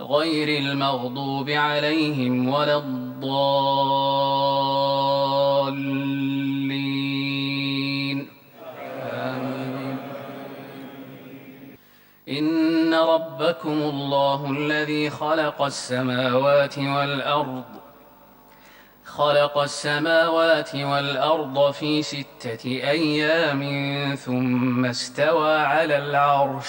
غير المغضوب عليهم ولا الضالين آمين. إن ربكم الله الذي خلق السماوات والأرض خلق السماوات والأرض في ستة أيام ثم استوى على العرش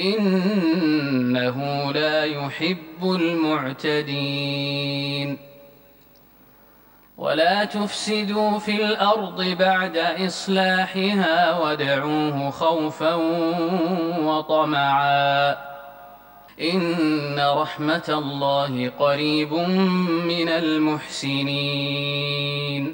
إنه لا يحب المعتدين. ولا تفسدوا في الأرض بعد إصلاحها وادعوه خوفا وطمعا. إن رحمة الله قريب من المحسنين.